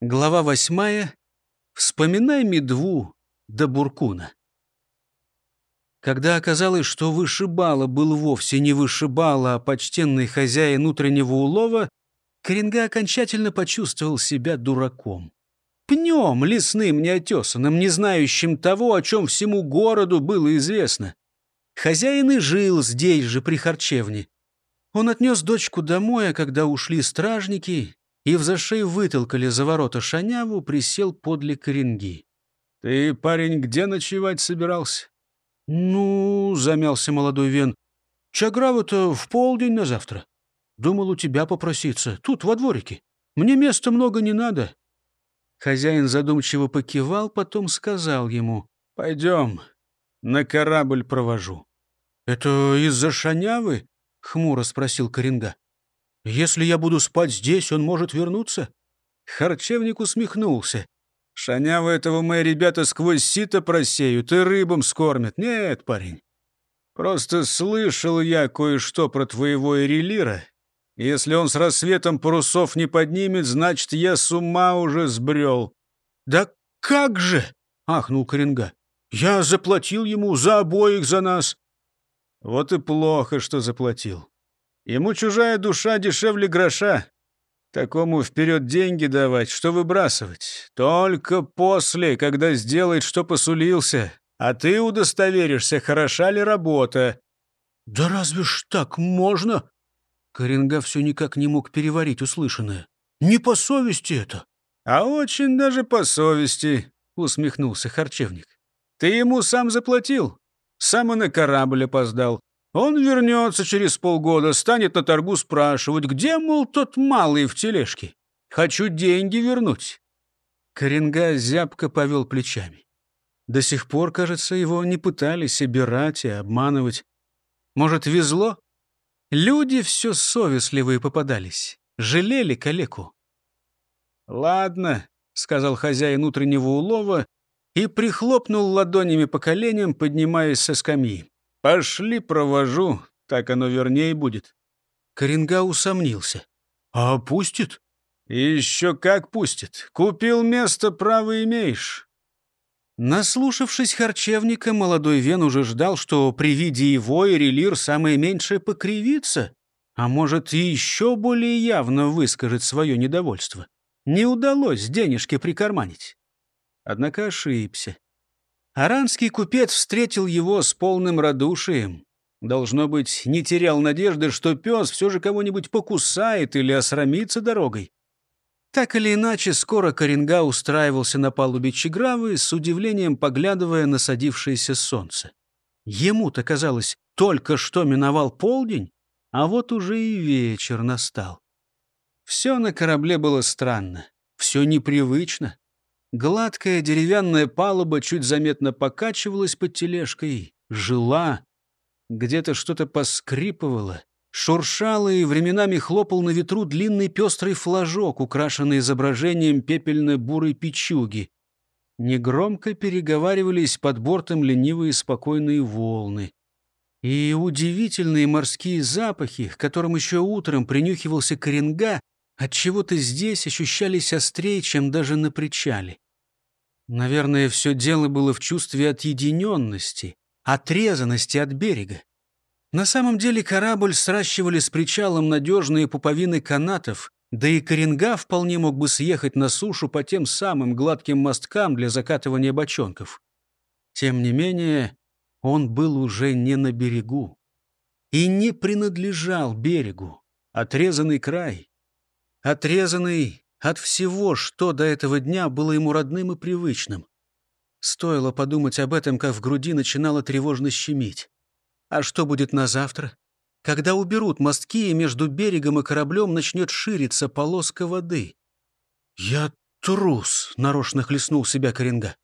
Глава восьмая. Вспоминай медву до буркуна. Когда оказалось, что вышибала был вовсе не вышибала, а почтенный хозяин утреннего улова, Коренга окончательно почувствовал себя дураком. Пнем лесным неотесанным, не знающим того, о чем всему городу было известно. Хозяин и жил здесь же, при харчевне. Он отнес дочку домой, а когда ушли стражники и в зашей вытолкали за ворота шаняву, присел подле коренги. — Ты, парень, где ночевать собирался? — Ну, — замялся молодой вен, — чаграву-то в полдень на завтра. Думал у тебя попроситься, тут, во дворике. Мне места много не надо. Хозяин задумчиво покивал, потом сказал ему, — Пойдем, на корабль провожу. — Это из-за шанявы? — хмуро спросил Коренга. «Если я буду спать здесь, он может вернуться?» Харчевник усмехнулся. «Шанявы этого мои ребята сквозь сито просеют и рыбам скормят. Нет, парень. Просто слышал я кое-что про твоего Эрелира. Если он с рассветом парусов не поднимет, значит, я с ума уже сбрел». «Да как же!» — ахнул Коренга. «Я заплатил ему за обоих за нас». «Вот и плохо, что заплатил. Ему чужая душа дешевле гроша. Такому вперед деньги давать, что выбрасывать. Только после, когда сделает, что посулился. А ты удостоверишься, хороша ли работа. Да разве ж так можно? Коренга все никак не мог переварить услышанное. Не по совести это. А очень даже по совести, усмехнулся харчевник. Ты ему сам заплатил. Сам и на корабль опоздал. Он вернется через полгода, станет на торгу спрашивать, где, мол, тот малый в тележке. Хочу деньги вернуть. Коренга зябко повел плечами. До сих пор, кажется, его не пытались обирать и обманывать. Может, везло? Люди все совестливые попадались. Жалели калеку. «Ладно», — сказал хозяин утреннего улова и прихлопнул ладонями по коленям, поднимаясь со скамьи. «Пошли, провожу, так оно вернее будет». Коренга усомнился. «А пустит?» «Еще как пустит. Купил место, право имеешь». Наслушавшись харчевника, молодой Вен уже ждал, что при виде его Ирелир самое меньшее покривится, а может и еще более явно выскажет свое недовольство. Не удалось денежки прикарманить. Однако ошибся. Аранский купец встретил его с полным радушием. Должно быть, не терял надежды, что пес все же кого-нибудь покусает или осрамится дорогой. Так или иначе, скоро Коренга устраивался на палубе Чигравы, с удивлением поглядывая на садившееся солнце. Ему-то казалось, только что миновал полдень, а вот уже и вечер настал. Все на корабле было странно, все непривычно. Гладкая деревянная палуба чуть заметно покачивалась под тележкой, жила. Где-то что-то поскрипывало, шуршало и временами хлопал на ветру длинный пестрый флажок, украшенный изображением пепельно-бурой печуги. Негромко переговаривались под бортом ленивые спокойные волны. И удивительные морские запахи, к которым еще утром принюхивался коренга, Отчего-то здесь ощущались острее, чем даже на причале. Наверное, все дело было в чувстве отъединенности, отрезанности от берега. На самом деле корабль сращивали с причалом надежные пуповины канатов, да и Коренга вполне мог бы съехать на сушу по тем самым гладким мосткам для закатывания бочонков. Тем не менее, он был уже не на берегу и не принадлежал берегу, отрезанный край отрезанный от всего, что до этого дня было ему родным и привычным. Стоило подумать об этом, как в груди начинало тревожно щемить. А что будет на завтра? Когда уберут мостки, и между берегом и кораблем начнет шириться полоска воды. «Я трус!» — нарочно хлестнул себя Коренга.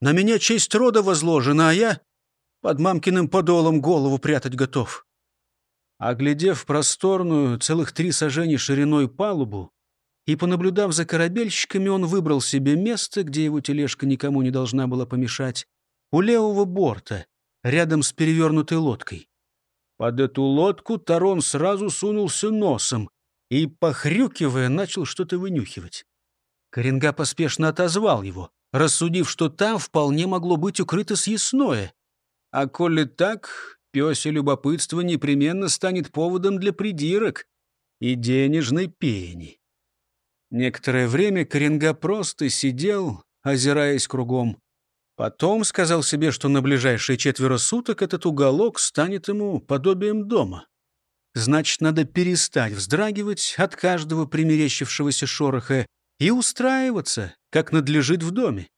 «На меня честь рода возложена, а я под мамкиным подолом голову прятать готов». Оглядев просторную, целых три сажени шириной палубу, и, понаблюдав за корабельщиками, он выбрал себе место, где его тележка никому не должна была помешать, у левого борта, рядом с перевернутой лодкой. Под эту лодку Тарон сразу сунулся носом и, похрюкивая, начал что-то вынюхивать. Коренга поспешно отозвал его, рассудив, что там вполне могло быть укрыто съестное. А коли так, пёсе любопытство непременно станет поводом для придирок и денежной пени. Некоторое время Коренга просто сидел, озираясь кругом. Потом сказал себе, что на ближайшие четверо суток этот уголок станет ему подобием дома. Значит, надо перестать вздрагивать от каждого примерещившегося шороха и устраиваться, как надлежит в доме.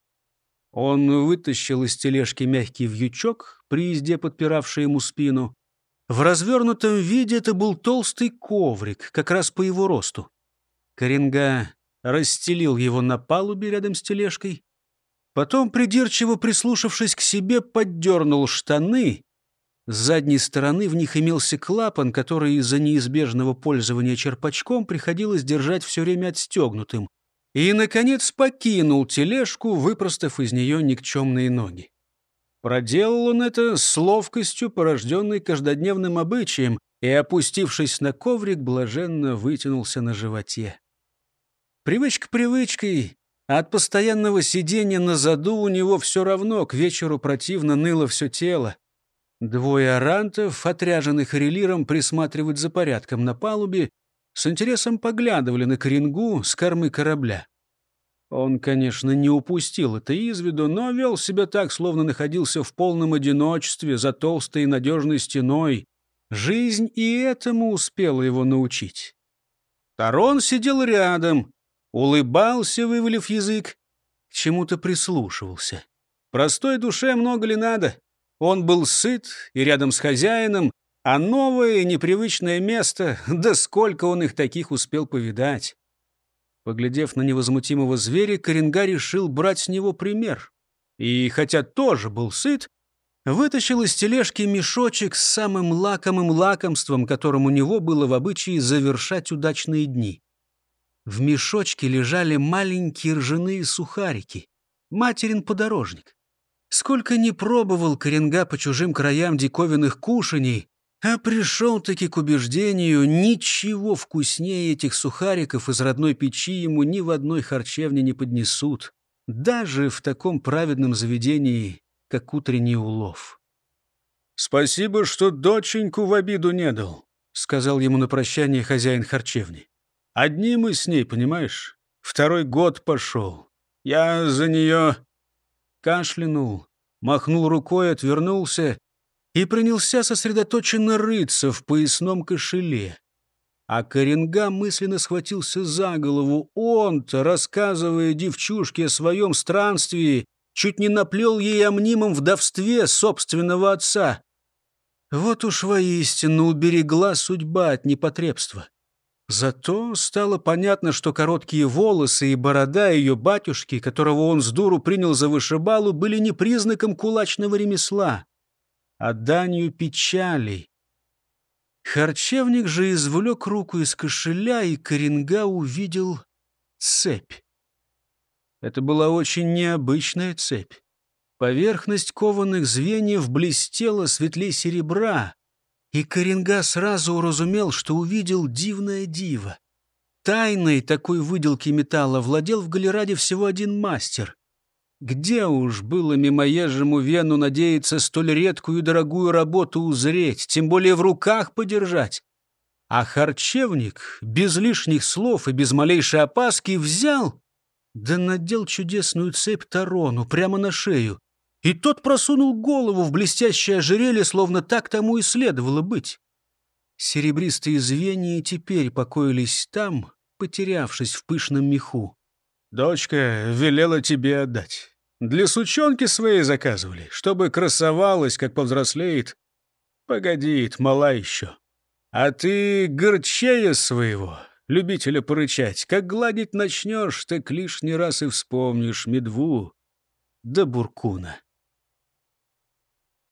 Он вытащил из тележки мягкий вьючок, при езде подпиравший ему спину. В развернутом виде это был толстый коврик, как раз по его росту. Коренга расстелил его на палубе рядом с тележкой. Потом, придирчиво прислушавшись к себе, поддернул штаны. С задней стороны в них имелся клапан, который из-за неизбежного пользования черпачком приходилось держать все время отстегнутым. И, наконец, покинул тележку, выпростав из нее никчемные ноги. Проделал он это с ловкостью, порожденной каждодневным обычаем, и, опустившись на коврик, блаженно вытянулся на животе. Привычка привычкой, а от постоянного сидения на заду у него все равно к вечеру противно ныло все тело. Двое арантов, отряженных релиром, присматривать за порядком на палубе, с интересом поглядывали на Коренгу с кормы корабля. Он, конечно, не упустил это из виду, но вел себя так, словно находился в полном одиночестве за толстой и надежной стеной. Жизнь и этому успела его научить. Тарон сидел рядом, улыбался, вывалив язык, к чему-то прислушивался. Простой душе много ли надо? Он был сыт и рядом с хозяином, а новое непривычное место, да сколько он их таких успел повидать. Поглядев на невозмутимого зверя, Коренга решил брать с него пример. И, хотя тоже был сыт, вытащил из тележки мешочек с самым лакомым лакомством, которым у него было в обычае завершать удачные дни. В мешочке лежали маленькие ржаные сухарики. Материн подорожник. Сколько не пробовал Коренга по чужим краям диковинных кушаний, а пришел-таки к убеждению, ничего вкуснее этих сухариков из родной печи ему ни в одной харчевне не поднесут, даже в таком праведном заведении, как утренний улов. «Спасибо, что доченьку в обиду не дал», — сказал ему на прощание хозяин харчевни. Одни мы с ней, понимаешь? Второй год пошел. Я за нее...» Кашлянул, махнул рукой, отвернулся и принялся сосредоточенно рыться в поясном кошеле. А Коренга мысленно схватился за голову. Он-то, рассказывая девчушке о своем странствии, чуть не наплел ей о мнимом вдовстве собственного отца. Вот уж воистину уберегла судьба от непотребства. Зато стало понятно, что короткие волосы и борода ее батюшки, которого он с дуру принял за вышибалу, были не признаком кулачного ремесла, а данью печали. Харчевник же извлек руку из кошеля, и Коренга увидел цепь. Это была очень необычная цепь. Поверхность кованых звеньев блестела светлее серебра, и Коренга сразу уразумел, что увидел дивное диво. Тайной такой выделки металла владел в Галераде всего один мастер. Где уж было мимоезжему Вену надеяться столь редкую и дорогую работу узреть, тем более в руках подержать? А харчевник, без лишних слов и без малейшей опаски, взял да надел чудесную цепь Тарону прямо на шею и тот просунул голову в блестящее ожерелье, словно так тому и следовало быть. Серебристые звенья теперь покоились там, потерявшись в пышном меху. «Дочка велела тебе отдать. Для сучонки своей заказывали, чтобы красовалась, как повзрослеет. Погодит, мала еще. А ты горчея своего, любителя порычать, как гладить начнешь, так лишний раз и вспомнишь медву да буркуна».